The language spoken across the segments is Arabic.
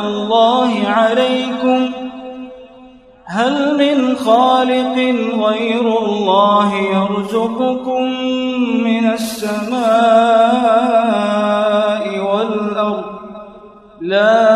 الله عليكم هل من خالق غير الله يرزقكم من السماء والأرض؟ لا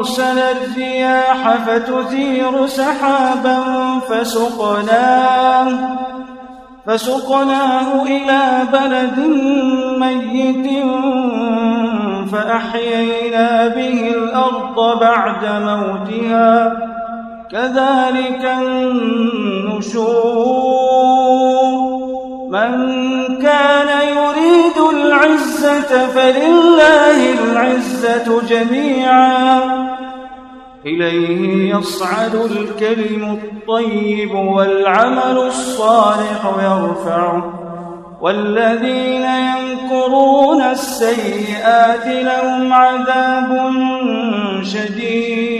أرسل الرياح فتثير سحابا فسقناه فسقناه إلى بلد ميت فأحيينا به الأرض بعد موتها كذلك النشور. من كان يريد العزة فلله العزة جميعا. إليه يصعد الكلم الطيب والعمل الصالح يرفعه. والذين ينكرون السيئات لهم عذاب شديد.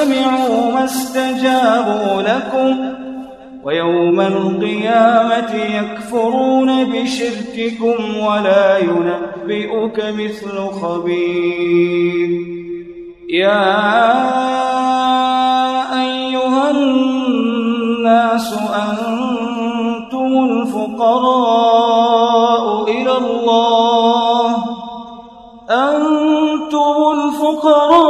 سمعوا ما استجابوا لكم. ويوم القيامة يكفرون بشرككم ولا ينبئك مثل خبير. يا أيها الناس أنتم الفقراء إلى الله. أنتم الفقراء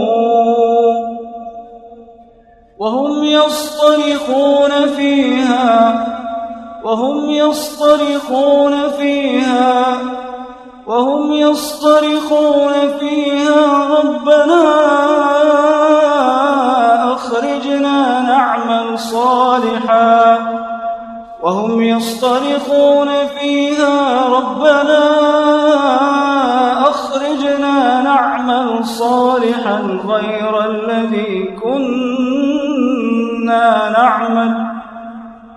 يصطرخون فيها وهم يصطرخون فيها وهم يصطرخون فيها. ربنا أخرجنا نعمل صالحا. وهم يصطرخون فيها. ربنا أخرجنا نعمل صالحا غير الذي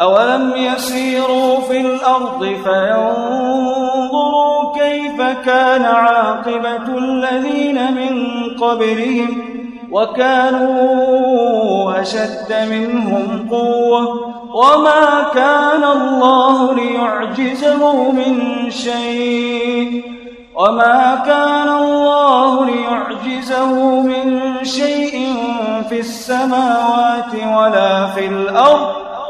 أولم يسيروا في الأرض فينظروا كيف كان عاقبة الذين من قبلهم وكانوا أشد منهم قوة وما كان الله ليعجزه من شيء وما كان الله ليعجزه من شيء في السماوات ولا في الأرض